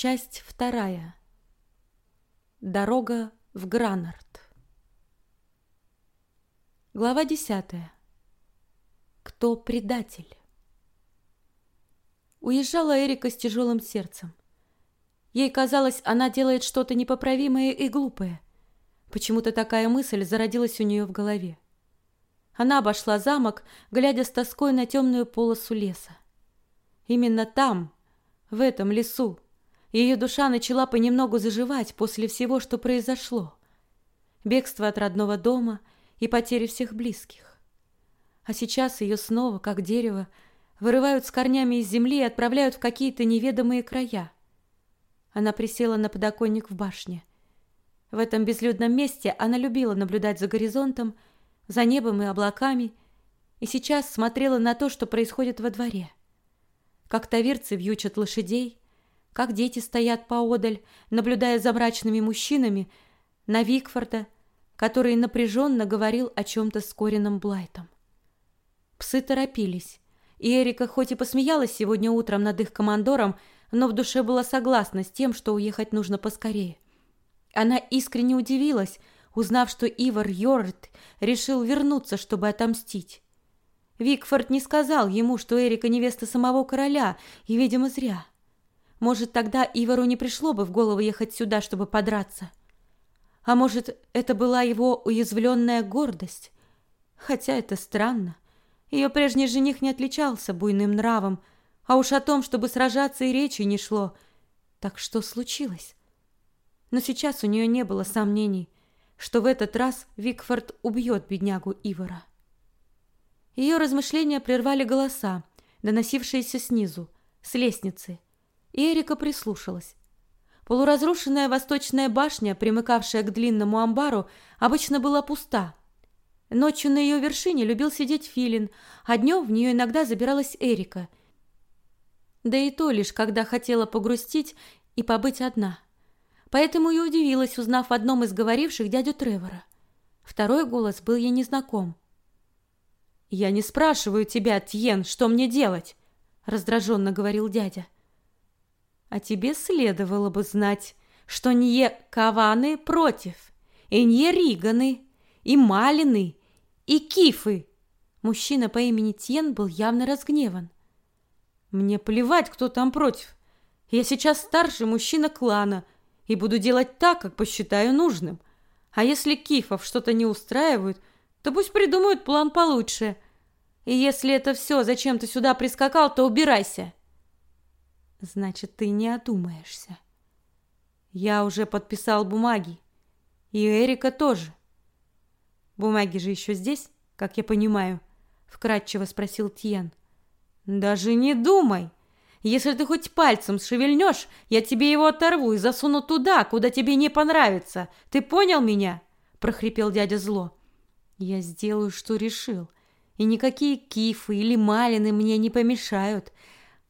Часть вторая. Дорога в Гранард. Глава десятая. Кто предатель? Уезжала Эрика с тяжелым сердцем. Ей казалось, она делает что-то непоправимое и глупое. Почему-то такая мысль зародилась у нее в голове. Она обошла замок, глядя с тоской на темную полосу леса. Именно там, в этом лесу, ее душа начала понемногу заживать после всего, что произошло. Бегство от родного дома и потери всех близких. А сейчас ее снова, как дерево, вырывают с корнями из земли и отправляют в какие-то неведомые края. Она присела на подоконник в башне. В этом безлюдном месте она любила наблюдать за горизонтом, за небом и облаками, и сейчас смотрела на то, что происходит во дворе. Как тавирцы вьючат лошадей, как дети стоят поодаль, наблюдая за мрачными мужчинами, на Викфорда, который напряженно говорил о чем-то с Корином Блайтом. Псы торопились, и Эрика хоть и посмеялась сегодня утром над их командором, но в душе была согласна с тем, что уехать нужно поскорее. Она искренне удивилась, узнав, что Ивар Йорд решил вернуться, чтобы отомстить. Викфорд не сказал ему, что Эрика невеста самого короля, и, видимо, зря. Может, тогда Ивару не пришло бы в голову ехать сюда, чтобы подраться. А может, это была его уязвленная гордость? Хотя это странно. Ее прежний жених не отличался буйным нравом, а уж о том, чтобы сражаться и речи не шло. Так что случилось? Но сейчас у нее не было сомнений, что в этот раз Викфорд убьет беднягу Ивара. Ее размышления прервали голоса, доносившиеся снизу, с лестницы, и Эрика прислушалась. Полуразрушенная восточная башня, примыкавшая к длинному амбару, обычно была пуста. Ночью на ее вершине любил сидеть Филин, а днем в нее иногда забиралась Эрика. Да и то лишь, когда хотела погрустить и побыть одна. Поэтому и удивилась, узнав в одном из говоривших дядю Тревора. Второй голос был ей незнаком. «Я не спрашиваю тебя, Тьен, что мне делать?» раздраженно говорил дядя. А тебе следовало бы знать, что не Каваны против, и не Риганы, и Малины, и Кифы. Мужчина по имени Тьен был явно разгневан. Мне плевать, кто там против. Я сейчас старший мужчина клана и буду делать так, как посчитаю нужным. А если Кифов что-то не устраивает, то пусть придумают план получше. И если это все, зачем ты сюда прискакал, то убирайся. Значит, ты не одумаешься. Я уже подписал бумаги. И Эрика тоже. Бумаги же еще здесь, как я понимаю, вкратчиво спросил Тьен. Даже не думай. Если ты хоть пальцем шевельнешь, я тебе его оторву и засуну туда, куда тебе не понравится. Ты понял меня? прохрипел дядя зло. Я сделаю, что решил, и никакие кифы или малины мне не помешают.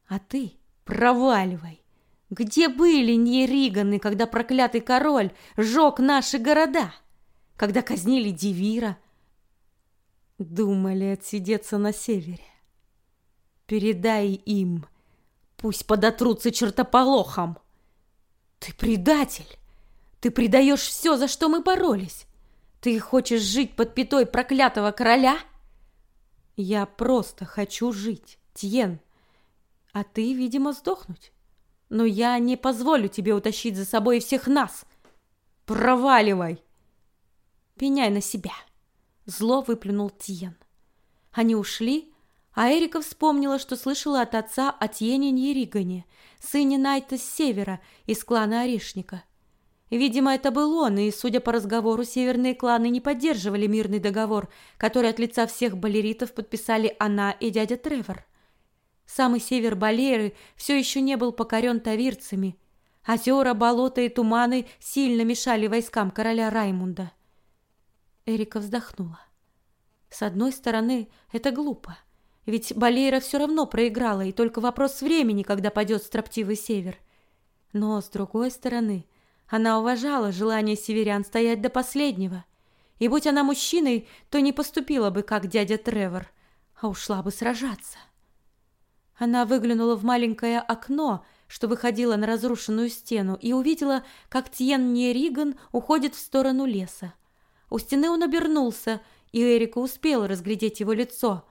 А ты Проваливай! Где были Нериганы, когда проклятый король сжег наши города? Когда казнили Дивира? Думали отсидеться на севере. Передай им, пусть подотрутся чертополохом. Ты предатель! Ты предаешь все, за что мы боролись. Ты хочешь жить под пятой проклятого короля? Я просто хочу жить, Тьен а ты, видимо, сдохнуть. Но я не позволю тебе утащить за собой всех нас. Проваливай. Пеняй на себя. Зло выплюнул Тиен. Они ушли, а Эрика вспомнила, что слышала от отца о Тьене Ньеригане, сыне Найта с севера, из клана Орешника. Видимо, это был он, и, судя по разговору, северные кланы не поддерживали мирный договор, который от лица всех балеритов подписали она и дядя Тревор. Самый север Балеры все еще не был покорен тавирцами. Озера, болота и туманы сильно мешали войскам короля Раймунда. Эрика вздохнула. С одной стороны, это глупо. Ведь Балейра все равно проиграла, и только вопрос времени, когда падет строптивый север. Но, с другой стороны, она уважала желание северян стоять до последнего. И будь она мужчиной, то не поступила бы, как дядя Тревор, а ушла бы сражаться. Она выглянула в маленькое окно, что выходила на разрушенную стену, и увидела, как Тьен Риган уходит в сторону леса. У стены он обернулся, и Эрика успела разглядеть его лицо,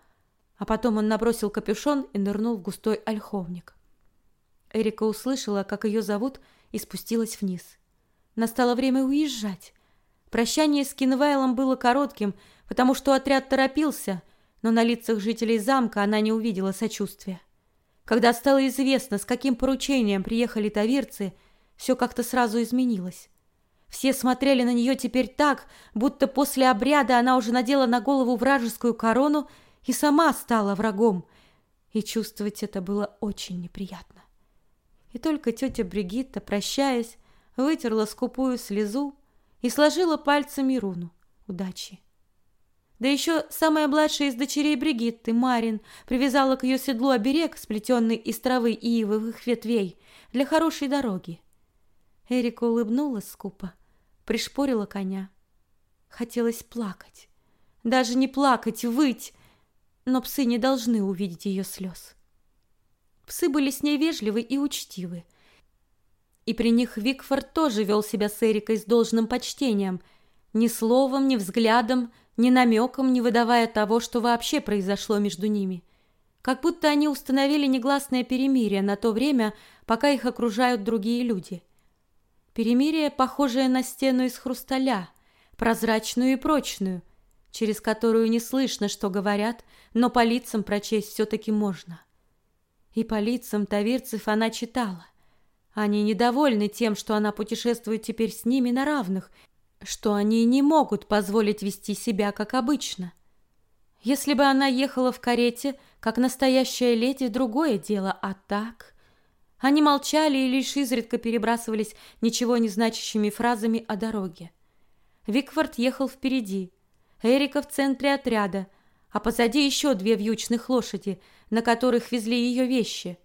а потом он набросил капюшон и нырнул в густой ольховник. Эрика услышала, как ее зовут, и спустилась вниз. Настало время уезжать. Прощание с Кинвайлом было коротким, потому что отряд торопился, но на лицах жителей замка она не увидела сочувствия. Когда стало известно, с каким поручением приехали тавирцы, все как-то сразу изменилось. Все смотрели на нее теперь так, будто после обряда она уже надела на голову вражескую корону и сама стала врагом, и чувствовать это было очень неприятно. И только тетя Бригитта, прощаясь, вытерла скупую слезу и сложила пальцами руну удачи. Да еще самая младшая из дочерей Бригитты, Марин, привязала к ее седлу оберег, сплетенный из травы и ивовых ветвей, для хорошей дороги. Эрика улыбнулась скупо, пришпорила коня. Хотелось плакать. Даже не плакать, выть, но псы не должны увидеть ее слез. Псы были с ней вежливы и учтивы, и при них Викфорд тоже вел себя с Эрикой с должным почтением, ни словом, ни взглядом, ни намеком не выдавая того, что вообще произошло между ними. Как будто они установили негласное перемирие на то время, пока их окружают другие люди. Перемирие, похожее на стену из хрусталя, прозрачную и прочную, через которую не слышно, что говорят, но по лицам прочесть все-таки можно. И по лицам таверцев она читала – они недовольны тем, что она путешествует теперь с ними на равных, что они не могут позволить вести себя как обычно. Если бы она ехала в карете, как настоящая леди, другое дело, а так... Они молчали и лишь изредка перебрасывались ничего не значащими фразами о дороге. Викфорд ехал впереди, Эрика в центре отряда, а позади еще две вьючных лошади, на которых везли ее вещи.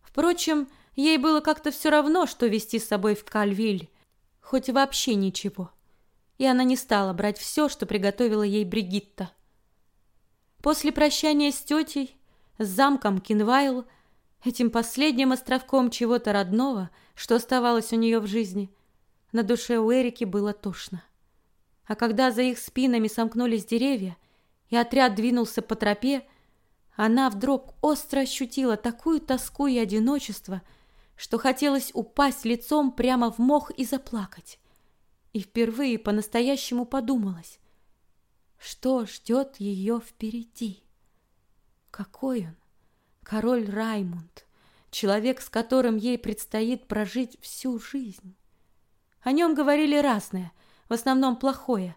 Впрочем, Ей было как-то все равно, что вести с собой в Кальвиль, хоть вообще ничего. И она не стала брать все, что приготовила ей Бригитта. После прощания с тетей, с замком Кинвайл, этим последним островком чего-то родного, что оставалось у нее в жизни, на душе у Эрики было тошно. А когда за их спинами сомкнулись деревья, и отряд двинулся по тропе, она вдруг остро ощутила такую тоску и одиночество, что хотелось упасть лицом прямо в мох и заплакать. И впервые по-настоящему подумалось, что ждет ее впереди. Какой он, король Раймунд, человек, с которым ей предстоит прожить всю жизнь. О нем говорили разное, в основном плохое,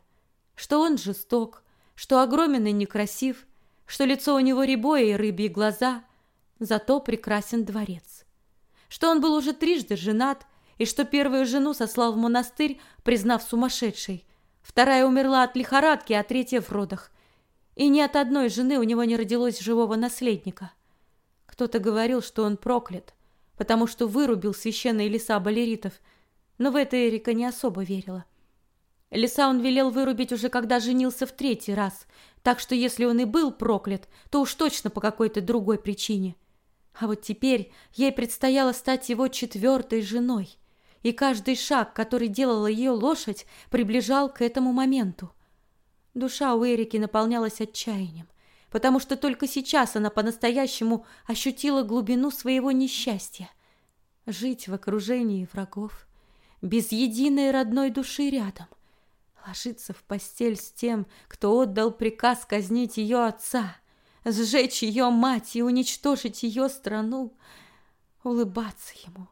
что он жесток, что огромен и некрасив, что лицо у него рябое и рыбьи глаза, зато прекрасен дворец что он был уже трижды женат и что первую жену сослал в монастырь, признав сумасшедшей. Вторая умерла от лихорадки, а третья в родах. И ни от одной жены у него не родилось живого наследника. Кто-то говорил, что он проклят, потому что вырубил священные леса балеритов, но в это Эрика не особо верила. Леса он велел вырубить уже когда женился в третий раз, так что если он и был проклят, то уж точно по какой-то другой причине – а вот теперь ей предстояло стать его четвертой женой, и каждый шаг, который делала ее лошадь, приближал к этому моменту. Душа у Эрики наполнялась отчаянием, потому что только сейчас она по-настоящему ощутила глубину своего несчастья. Жить в окружении врагов, без единой родной души рядом, ложиться в постель с тем, кто отдал приказ казнить ее отца — сжечь ее мать и уничтожить ее страну, улыбаться ему,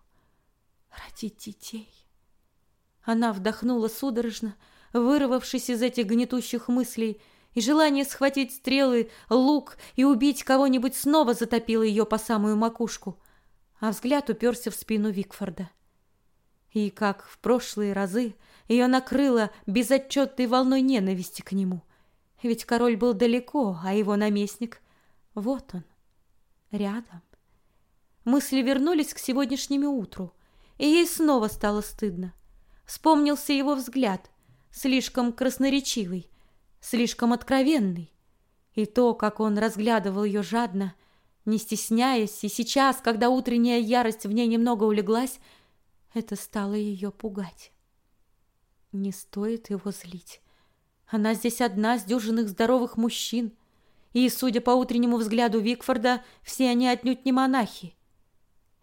родить детей. Она вдохнула судорожно, вырвавшись из этих гнетущих мыслей, и желание схватить стрелы, лук и убить кого-нибудь снова затопило ее по самую макушку, а взгляд уперся в спину Викфорда. И, как в прошлые разы, ее накрыло безотчетной волной ненависти к нему. Ведь король был далеко, а его наместник вот он, рядом. Мысли вернулись к сегодняшнему утру, и ей снова стало стыдно. Вспомнился его взгляд, слишком красноречивый, слишком откровенный, и то, как он разглядывал ее жадно, Не стесняясь, и сейчас, когда утренняя ярость в ней немного улеглась, это стало ее пугать. Не стоит его злить. Она здесь одна с дюжинных здоровых мужчин. И, судя по утреннему взгляду Викфорда, все они отнюдь не монахи.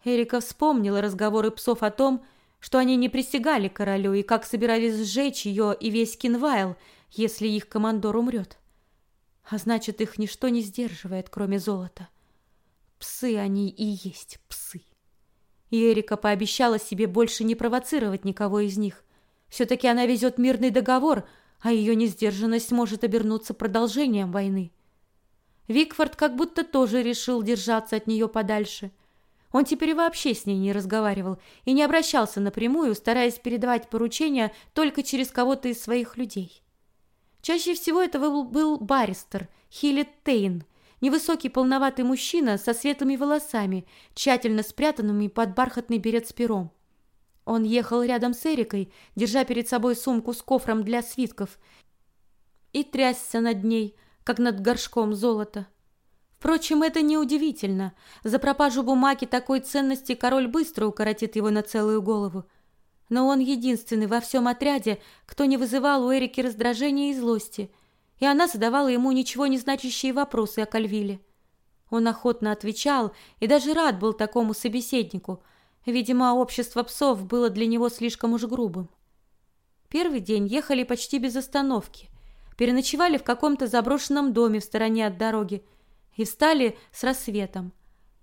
Эрика вспомнила разговоры псов о том, что они не присягали королю и как собирались сжечь ее и весь Кинвайл, если их командор умрет. А значит, их ничто не сдерживает, кроме золота. Псы они и есть псы. И Эрика пообещала себе больше не провоцировать никого из них. Все-таки она везет мирный договор, а ее несдержанность может обернуться продолжением войны. Викфорд как будто тоже решил держаться от нее подальше. Он теперь вообще с ней не разговаривал и не обращался напрямую, стараясь передавать поручения только через кого-то из своих людей. Чаще всего это был, баристер Хиллет Тейн, невысокий полноватый мужчина со светлыми волосами, тщательно спрятанными под бархатный берет с пером. Он ехал рядом с Эрикой, держа перед собой сумку с кофром для свитков, и трясся над ней, как над горшком золота. Впрочем, это неудивительно. За пропажу бумаги такой ценности король быстро укоротит его на целую голову. Но он единственный во всем отряде, кто не вызывал у Эрики раздражения и злости, и она задавала ему ничего не значащие вопросы о Кальвиле. Он охотно отвечал и даже рад был такому собеседнику. Видимо, общество псов было для него слишком уж грубым. Первый день ехали почти без остановки переночевали в каком-то заброшенном доме в стороне от дороги и встали с рассветом.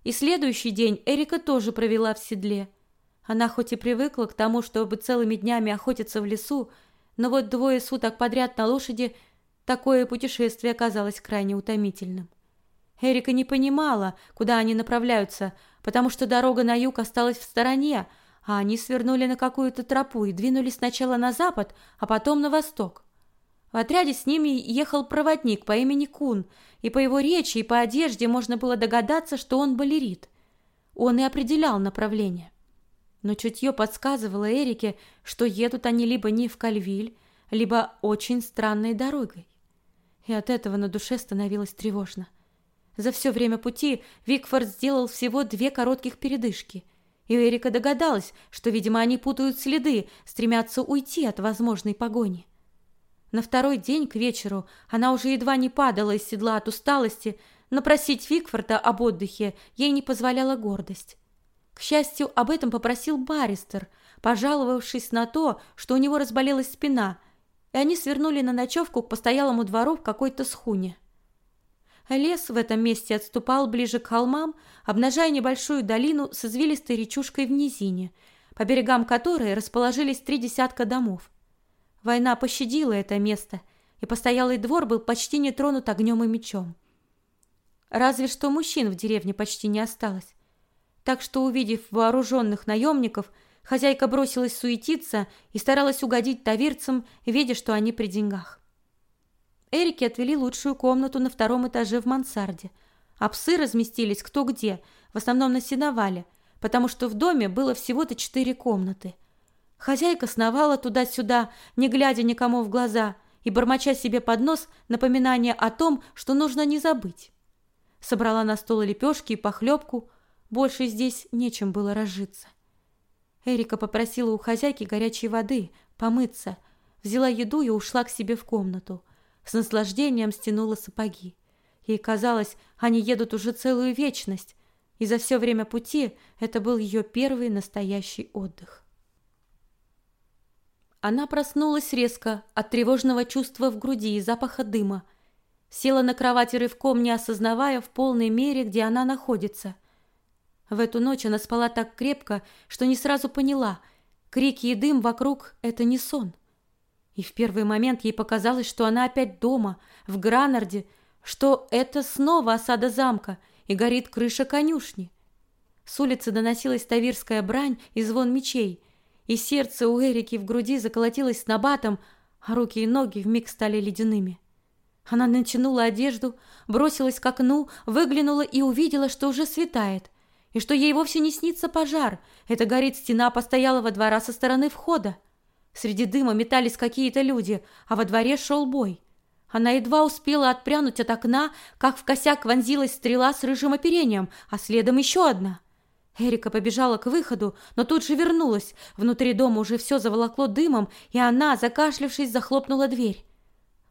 И следующий день Эрика тоже провела в седле. Она хоть и привыкла к тому, чтобы целыми днями охотиться в лесу, но вот двое суток подряд на лошади такое путешествие оказалось крайне утомительным. Эрика не понимала, куда они направляются, потому что дорога на юг осталась в стороне, а они свернули на какую-то тропу и двинулись сначала на запад, а потом на восток. В отряде с ними ехал проводник по имени Кун, и по его речи и по одежде можно было догадаться, что он балерит. Он и определял направление. Но чутье подсказывало Эрике, что едут они либо не в Кальвиль, либо очень странной дорогой. И от этого на душе становилось тревожно. За все время пути Викфорд сделал всего две коротких передышки, и Эрика догадалась, что, видимо, они путают следы, стремятся уйти от возможной погони. На второй день к вечеру она уже едва не падала из седла от усталости, но просить Викфорда об отдыхе ей не позволяла гордость. К счастью, об этом попросил баристер, пожаловавшись на то, что у него разболелась спина, и они свернули на ночевку к постоялому двору в какой-то схуне. Лес в этом месте отступал ближе к холмам, обнажая небольшую долину с извилистой речушкой в низине, по берегам которой расположились три десятка домов. Война пощадила это место, и постоялый двор был почти не тронут огнем и мечом. Разве что мужчин в деревне почти не осталось. Так что, увидев вооруженных наемников, хозяйка бросилась суетиться и старалась угодить таверцам, видя, что они при деньгах. Эрике отвели лучшую комнату на втором этаже в мансарде, а псы разместились кто где, в основном на сеновале, потому что в доме было всего-то четыре комнаты – Хозяйка сновала туда-сюда, не глядя никому в глаза и бормоча себе под нос напоминание о том, что нужно не забыть. Собрала на стол лепешки и похлебку, больше здесь нечем было разжиться. Эрика попросила у хозяйки горячей воды, помыться, взяла еду и ушла к себе в комнату. С наслаждением стянула сапоги. Ей казалось, они едут уже целую вечность, и за все время пути это был ее первый настоящий отдых. Она проснулась резко от тревожного чувства в груди и запаха дыма. Села на кровати рывком, не осознавая в полной мере, где она находится. В эту ночь она спала так крепко, что не сразу поняла, крики и дым вокруг — это не сон. И в первый момент ей показалось, что она опять дома, в Гранарде, что это снова осада замка и горит крыша конюшни. С улицы доносилась тавирская брань и звон мечей — и сердце у Эрики в груди заколотилось набатом, а руки и ноги вмиг стали ледяными. Она натянула одежду, бросилась к окну, выглянула и увидела, что уже светает, и что ей вовсе не снится пожар. Это горит стена постоялого двора со стороны входа. Среди дыма метались какие-то люди, а во дворе шел бой. Она едва успела отпрянуть от окна, как в косяк вонзилась стрела с рыжим оперением, а следом еще одна. Эрика побежала к выходу, но тут же вернулась. Внутри дома уже все заволокло дымом, и она, закашлявшись, захлопнула дверь.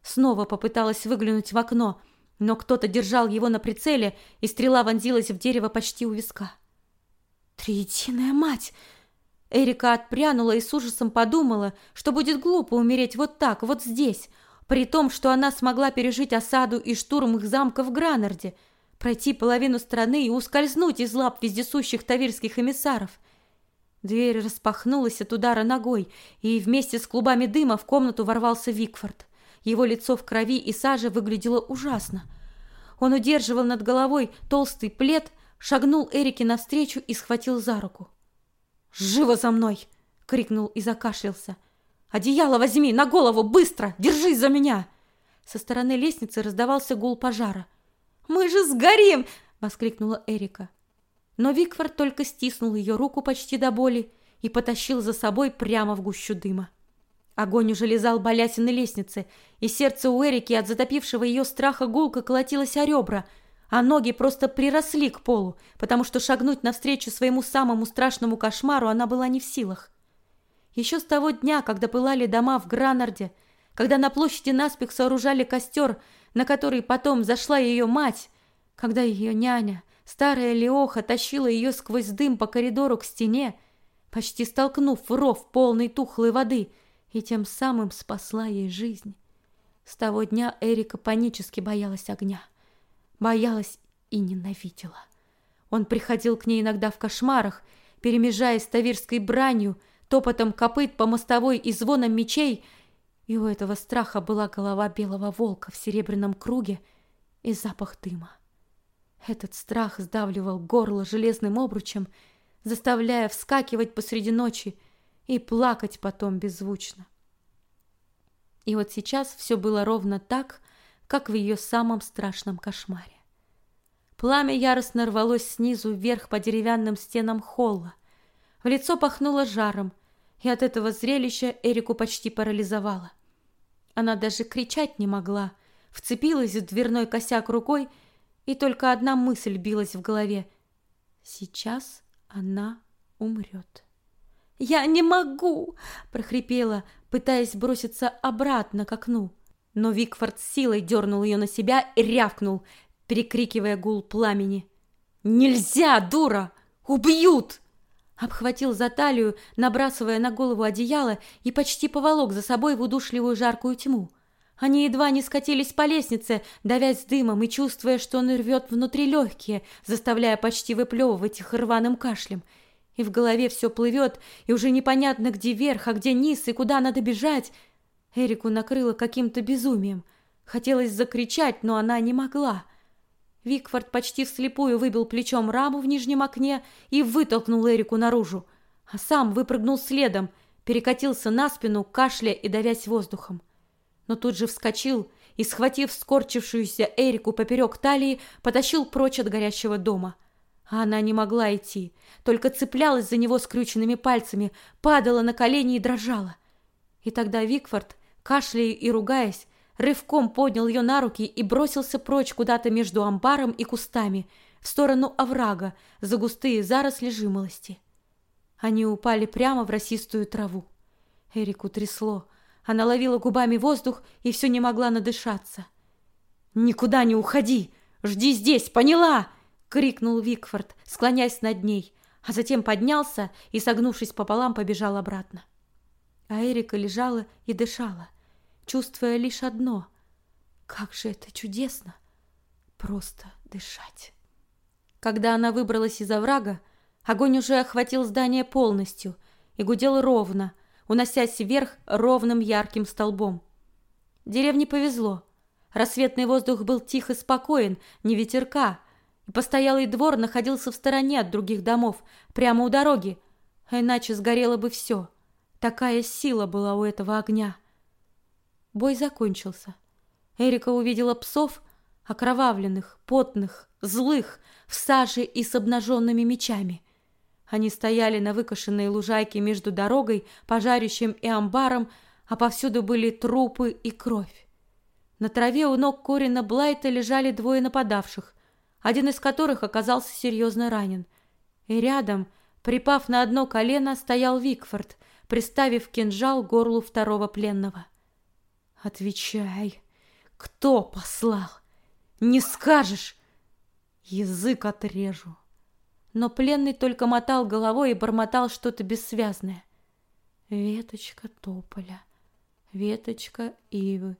Снова попыталась выглянуть в окно, но кто-то держал его на прицеле, и стрела вонзилась в дерево почти у виска. «Триединая мать!» Эрика отпрянула и с ужасом подумала, что будет глупо умереть вот так, вот здесь, при том, что она смогла пережить осаду и штурм их замка в Гранарде, пройти половину страны и ускользнуть из лап вездесущих тавирских эмиссаров. Дверь распахнулась от удара ногой, и вместе с клубами дыма в комнату ворвался Викфорд. Его лицо в крови и саже выглядело ужасно. Он удерживал над головой толстый плед, шагнул Эрике навстречу и схватил за руку. «Живо за мной!» — крикнул и закашлялся. «Одеяло возьми! На голову! Быстро! Держись за меня!» Со стороны лестницы раздавался гул пожара. «Мы же сгорим!» — воскликнула Эрика. Но Викфорд только стиснул ее руку почти до боли и потащил за собой прямо в гущу дыма. Огонь уже лизал балясины лестницы, и сердце у Эрики от затопившего ее страха гулко колотилось о ребра, а ноги просто приросли к полу, потому что шагнуть навстречу своему самому страшному кошмару она была не в силах. Еще с того дня, когда пылали дома в Гранарде, когда на площади наспех сооружали костер, на который потом зашла ее мать, когда ее няня, старая Леоха, тащила ее сквозь дым по коридору к стене, почти столкнув в ров полной тухлой воды, и тем самым спасла ей жизнь. С того дня Эрика панически боялась огня. Боялась и ненавидела. Он приходил к ней иногда в кошмарах, перемежаясь тавирской бранью, топотом копыт по мостовой и звоном мечей, и у этого страха была голова белого волка в серебряном круге и запах дыма. Этот страх сдавливал горло железным обручем, заставляя вскакивать посреди ночи и плакать потом беззвучно. И вот сейчас все было ровно так, как в ее самом страшном кошмаре. Пламя яростно рвалось снизу вверх по деревянным стенам холла. В лицо пахнуло жаром, и от этого зрелища Эрику почти парализовало. Она даже кричать не могла, вцепилась в дверной косяк рукой, и только одна мысль билась в голове. Сейчас она умрет. «Я не могу!» — прохрипела, пытаясь броситься обратно к окну. Но Викфорд с силой дернул ее на себя и рявкнул, перекрикивая гул пламени. «Нельзя, дура! Убьют!» Обхватил за талию, набрасывая на голову одеяло и почти поволок за собой в удушливую жаркую тьму. Они едва не скатились по лестнице, давясь дымом и чувствуя, что он рвет внутри легкие, заставляя почти выплевывать их рваным кашлем. И в голове все плывет, и уже непонятно, где верх, а где низ, и куда надо бежать. Эрику накрыло каким-то безумием. Хотелось закричать, но она не могла. Викфорд почти вслепую выбил плечом раму в нижнем окне и вытолкнул Эрику наружу, а сам выпрыгнул следом, перекатился на спину, кашляя и давясь воздухом. Но тут же вскочил и, схватив скорчившуюся Эрику поперек талии, потащил прочь от горящего дома. А она не могла идти, только цеплялась за него скрюченными пальцами, падала на колени и дрожала. И тогда Викфорд, кашляя и ругаясь, рывком поднял ее на руки и бросился прочь куда-то между амбаром и кустами, в сторону оврага, за густые заросли жимолости. Они упали прямо в росистую траву. Эрику трясло. Она ловила губами воздух и все не могла надышаться. «Никуда не уходи! Жди здесь, поняла!» — крикнул Викфорд, склоняясь над ней, а затем поднялся и, согнувшись пополам, побежал обратно. А Эрика лежала и дышала — чувствуя лишь одно — как же это чудесно! Просто дышать. Когда она выбралась из оврага, огонь уже охватил здание полностью и гудел ровно, уносясь вверх ровным ярким столбом. Деревне повезло. Рассветный воздух был тих и спокоен, не ветерка, и постоялый двор находился в стороне от других домов, прямо у дороги, а иначе сгорело бы все. Такая сила была у этого огня. Бой закончился. Эрика увидела псов, окровавленных, потных, злых, в саже и с обнаженными мечами. Они стояли на выкошенной лужайке между дорогой, пожарищем и амбаром, а повсюду были трупы и кровь. На траве у ног Корина Блайта лежали двое нападавших, один из которых оказался серьезно ранен. И рядом, припав на одно колено, стоял Викфорд, приставив кинжал к горлу второго пленного. «Отвечай, кто послал? Не скажешь! Язык отрежу!» Но пленный только мотал головой и бормотал что-то бессвязное. Веточка тополя, веточка ивы.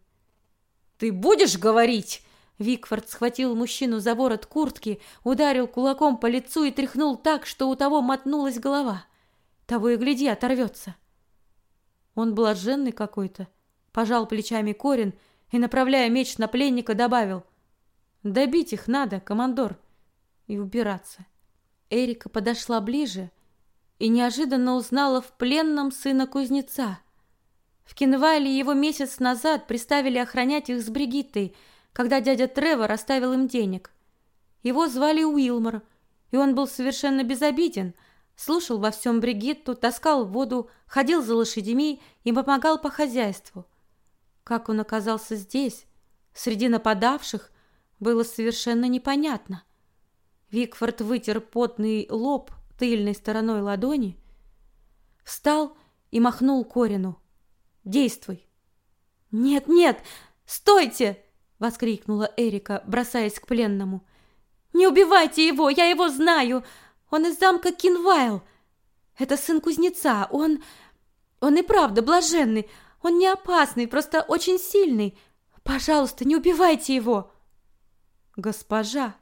«Ты будешь говорить?» Викфорд схватил мужчину за ворот куртки, ударил кулаком по лицу и тряхнул так, что у того мотнулась голова. Того и гляди, оторвется. Он блаженный какой-то, пожал плечами Корин и, направляя меч на пленника, добавил. «Добить их надо, командор, и убираться». Эрика подошла ближе и неожиданно узнала в пленном сына кузнеца. В Кинвайле его месяц назад приставили охранять их с Бригиттой – когда дядя Тревор оставил им денег. Его звали Уилмор, и он был совершенно безобиден, слушал во всем Бригитту, таскал воду, ходил за лошадьми и помогал по хозяйству. Как он оказался здесь, среди нападавших, было совершенно непонятно. Викфорд вытер потный лоб тыльной стороной ладони, встал и махнул Корину. «Действуй!» «Нет, нет! Стойте!» воскликнула Эрика, бросаясь к пленному. Не убивайте его, я его знаю. Он из замка Кинвайл. Это сын кузнеца. Он он и правда блаженный. Он не опасный, просто очень сильный. Пожалуйста, не убивайте его. Госпожа,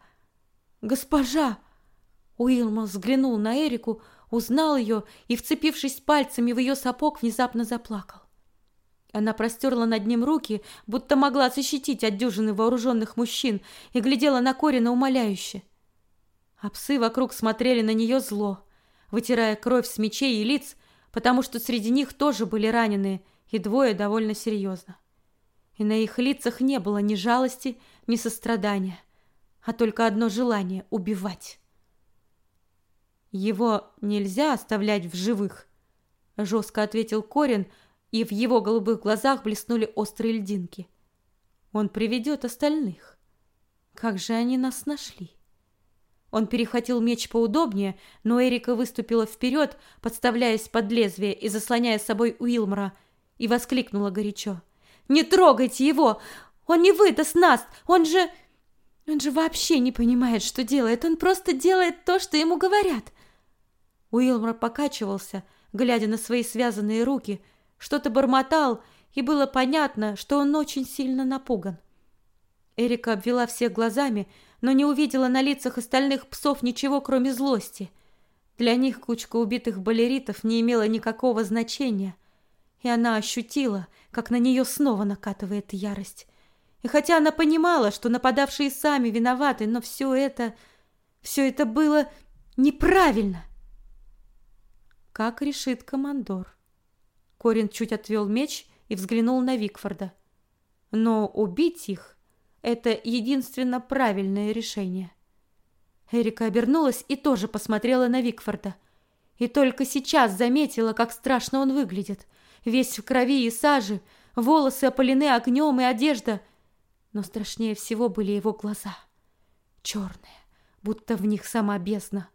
госпожа. Уилмор взглянул на Эрику, узнал ее и, вцепившись пальцами в ее сапог, внезапно заплакал. Она простерла над ним руки, будто могла защитить от дюжины вооруженных мужчин, и глядела на Корина умоляюще. А псы вокруг смотрели на нее зло, вытирая кровь с мечей и лиц, потому что среди них тоже были раненые, и двое довольно серьезно. И на их лицах не было ни жалости, ни сострадания, а только одно желание — убивать. «Его нельзя оставлять в живых», — жестко ответил Корин, — и в его голубых глазах блеснули острые льдинки. Он приведет остальных. Как же они нас нашли? Он перехватил меч поудобнее, но Эрика выступила вперед, подставляясь под лезвие и заслоняя собой Уилмора, и воскликнула горячо. «Не трогайте его! Он не выдаст нас! Он же... Он же вообще не понимает, что делает! Он просто делает то, что ему говорят!» Уилмор покачивался, глядя на свои связанные руки — что-то бормотал, и было понятно, что он очень сильно напуган. Эрика обвела всех глазами, но не увидела на лицах остальных псов ничего, кроме злости. Для них кучка убитых балеритов не имела никакого значения, и она ощутила, как на нее снова накатывает ярость. И хотя она понимала, что нападавшие сами виноваты, но все это... все это было неправильно. Как решит командор. Корин чуть отвел меч и взглянул на Викфорда. Но убить их — это единственно правильное решение. Эрика обернулась и тоже посмотрела на Викфорда. И только сейчас заметила, как страшно он выглядит. Весь в крови и саже, волосы опалены огнем и одежда. Но страшнее всего были его глаза. Черные, будто в них сама бездна.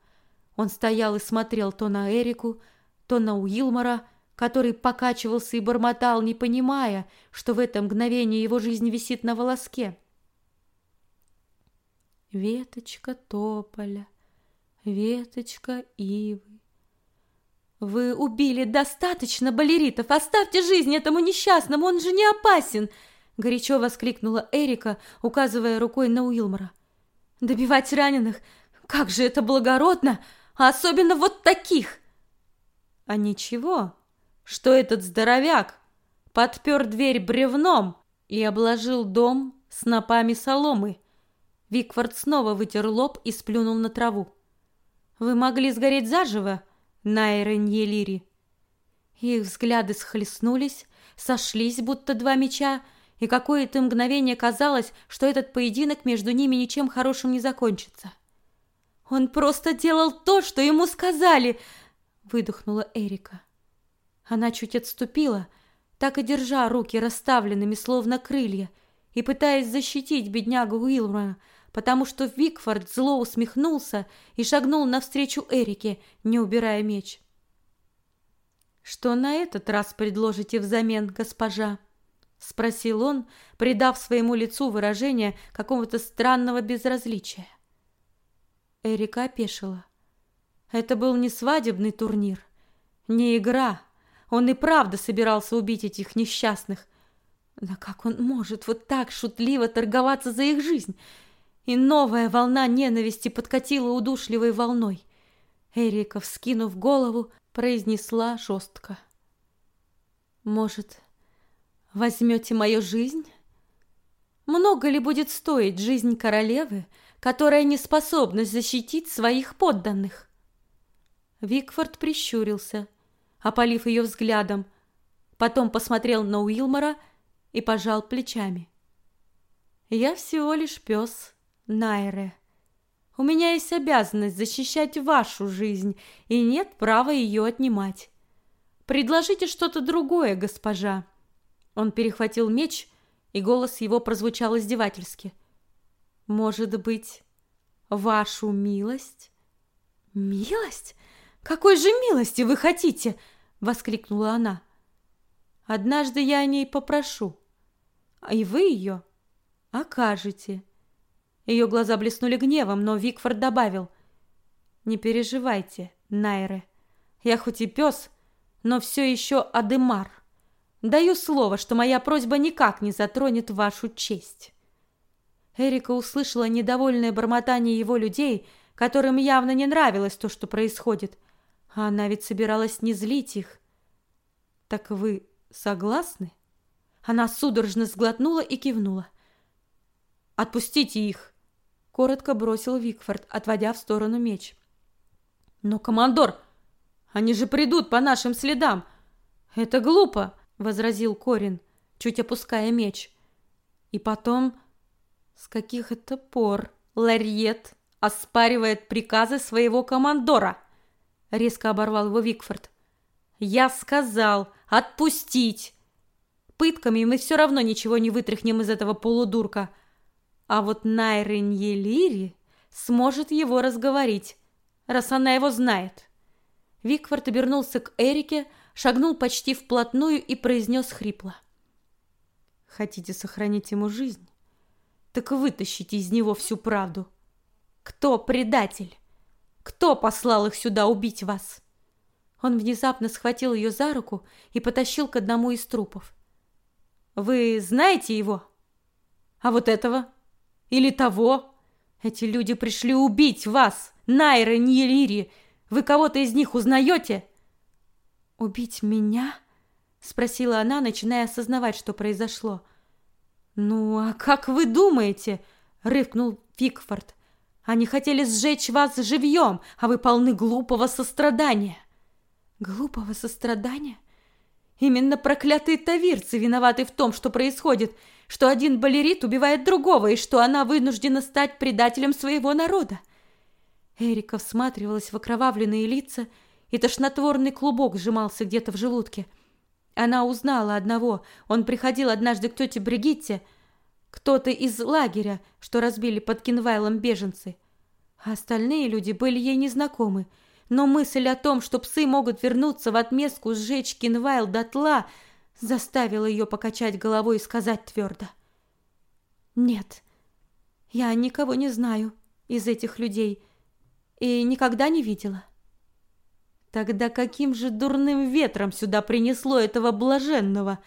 Он стоял и смотрел то на Эрику, то на Уилмора, который покачивался и бормотал, не понимая, что в это мгновение его жизнь висит на волоске. Веточка тополя, веточка ивы. Вы убили достаточно балеритов, оставьте жизнь этому несчастному, он же не опасен, горячо воскликнула Эрика, указывая рукой на Уилмора. Добивать раненых, как же это благородно, а особенно вот таких. А ничего, что этот здоровяк подпер дверь бревном и обложил дом снопами соломы. Викфорд снова вытер лоб и сплюнул на траву. «Вы могли сгореть заживо, Найра Ньелири?» Их взгляды схлестнулись, сошлись, будто два меча, и какое-то мгновение казалось, что этот поединок между ними ничем хорошим не закончится. «Он просто делал то, что ему сказали!» — выдохнула Эрика. Она чуть отступила, так и держа руки расставленными, словно крылья, и пытаясь защитить беднягу Уилмора, потому что Викфорд зло усмехнулся и шагнул навстречу Эрике, не убирая меч. «Что на этот раз предложите взамен, госпожа?» — спросил он, придав своему лицу выражение какого-то странного безразличия. Эрика опешила. Это был не свадебный турнир, не игра. Он и правда собирался убить этих несчастных. Да как он может вот так шутливо торговаться за их жизнь? И новая волна ненависти подкатила удушливой волной. Эрика, вскинув голову, произнесла жестко. «Может, возьмете мою жизнь? Много ли будет стоить жизнь королевы, которая не способна защитить своих подданных?» Викфорд прищурился, опалив ее взглядом, потом посмотрел на Уилмора и пожал плечами. «Я всего лишь пес, Найре». У меня есть обязанность защищать вашу жизнь, и нет права ее отнимать. Предложите что-то другое, госпожа. Он перехватил меч, и голос его прозвучал издевательски. Может быть, вашу милость? Милость? Какой же милости вы хотите? воскликнула она. Однажды я о ней попрошу, и вы ее окажете. Ее глаза блеснули гневом, но Викфорд добавил. «Не переживайте, Найре. Я хоть и пес, но все еще Адемар. Даю слово, что моя просьба никак не затронет вашу честь». Эрика услышала недовольное бормотание его людей, которым явно не нравилось то, что происходит. А она ведь собиралась не злить их. «Так вы согласны?» Она судорожно сглотнула и кивнула. «Отпустите их!» Коротко бросил Викфорд, отводя в сторону меч. Но командор, они же придут по нашим следам. Это глупо, возразил Корин, чуть опуская меч. И потом, с каких это пор Ларьет оспаривает приказы своего командора? Резко оборвал его Викфорд. Я сказал отпустить. Пытками мы все равно ничего не вытряхнем из этого полудурка. А вот Найренье Лири сможет его разговорить, раз она его знает. Викфорд обернулся к Эрике, шагнул почти вплотную и произнес хрипло. «Хотите сохранить ему жизнь? Так вытащите из него всю правду. Кто предатель? Кто послал их сюда убить вас?» Он внезапно схватил ее за руку и потащил к одному из трупов. «Вы знаете его? А вот этого?» Или того? Эти люди пришли убить вас, Найра Ньелири. Вы кого-то из них узнаете?» «Убить меня?» — спросила она, начиная осознавать, что произошло. «Ну, а как вы думаете?» — рыкнул Фикфорд. «Они хотели сжечь вас живьем, а вы полны глупого сострадания». «Глупого сострадания?» Именно проклятые тавирцы виноваты в том, что происходит, что один балерит убивает другого и что она вынуждена стать предателем своего народа. Эрика всматривалась в окровавленные лица, и тошнотворный клубок сжимался где-то в желудке. Она узнала одного. Он приходил однажды к тете Бригитте, кто-то из лагеря, что разбили под Кинвайлом беженцы. А остальные люди были ей незнакомы. Но мысль о том, что псы могут вернуться в отместку сжечь Кинвайл дотла, заставила ее покачать головой и сказать твердо. «Нет, я никого не знаю из этих людей и никогда не видела». «Тогда каким же дурным ветром сюда принесло этого блаженного?»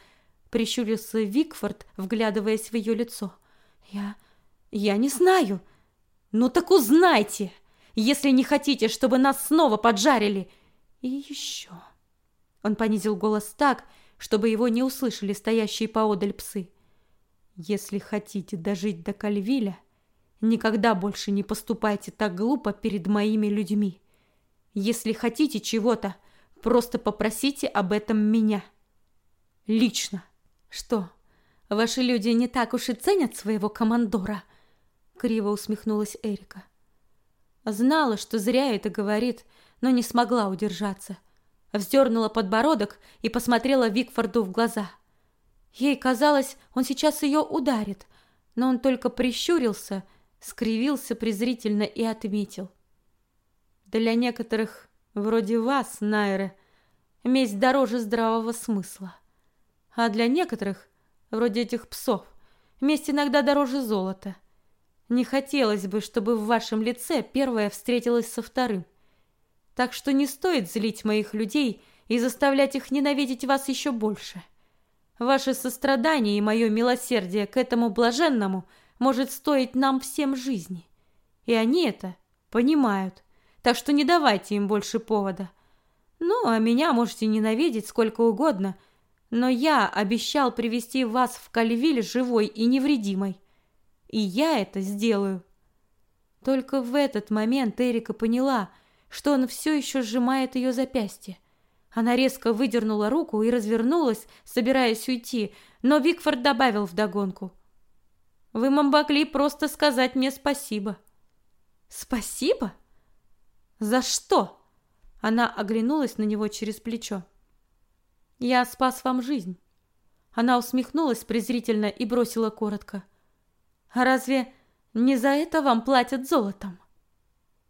Прищурился Викфорд, вглядываясь в ее лицо. «Я... я не знаю. Ну так узнайте, если не хотите, чтобы нас снова поджарили. И еще...» Он понизил голос так, чтобы его не услышали стоящие поодаль псы. Если хотите дожить до Кальвиля, никогда больше не поступайте так глупо перед моими людьми. Если хотите чего-то, просто попросите об этом меня. Лично. Что, ваши люди не так уж и ценят своего командора? Криво усмехнулась Эрика. Знала, что зря это говорит, но не смогла удержаться вздернула подбородок и посмотрела Викфорду в глаза. Ей казалось, он сейчас ее ударит, но он только прищурился, скривился презрительно и отметил. Для некоторых, вроде вас, Найре, месть дороже здравого смысла. А для некоторых, вроде этих псов, месть иногда дороже золота. Не хотелось бы, чтобы в вашем лице первое встретилось со вторым. Так что не стоит злить моих людей и заставлять их ненавидеть вас еще больше. Ваше сострадание и мое милосердие к этому блаженному может стоить нам всем жизни. И они это понимают, так что не давайте им больше повода. Ну, а меня можете ненавидеть сколько угодно, но я обещал привести вас в Кальвиль живой и невредимой. И я это сделаю. Только в этот момент Эрика поняла, что он все еще сжимает ее запястье. Она резко выдернула руку и развернулась, собираясь уйти, но Викфорд добавил вдогонку. «Вы могли просто сказать мне спасибо». «Спасибо? За что?» Она оглянулась на него через плечо. «Я спас вам жизнь». Она усмехнулась презрительно и бросила коротко. «А разве не за это вам платят золотом?»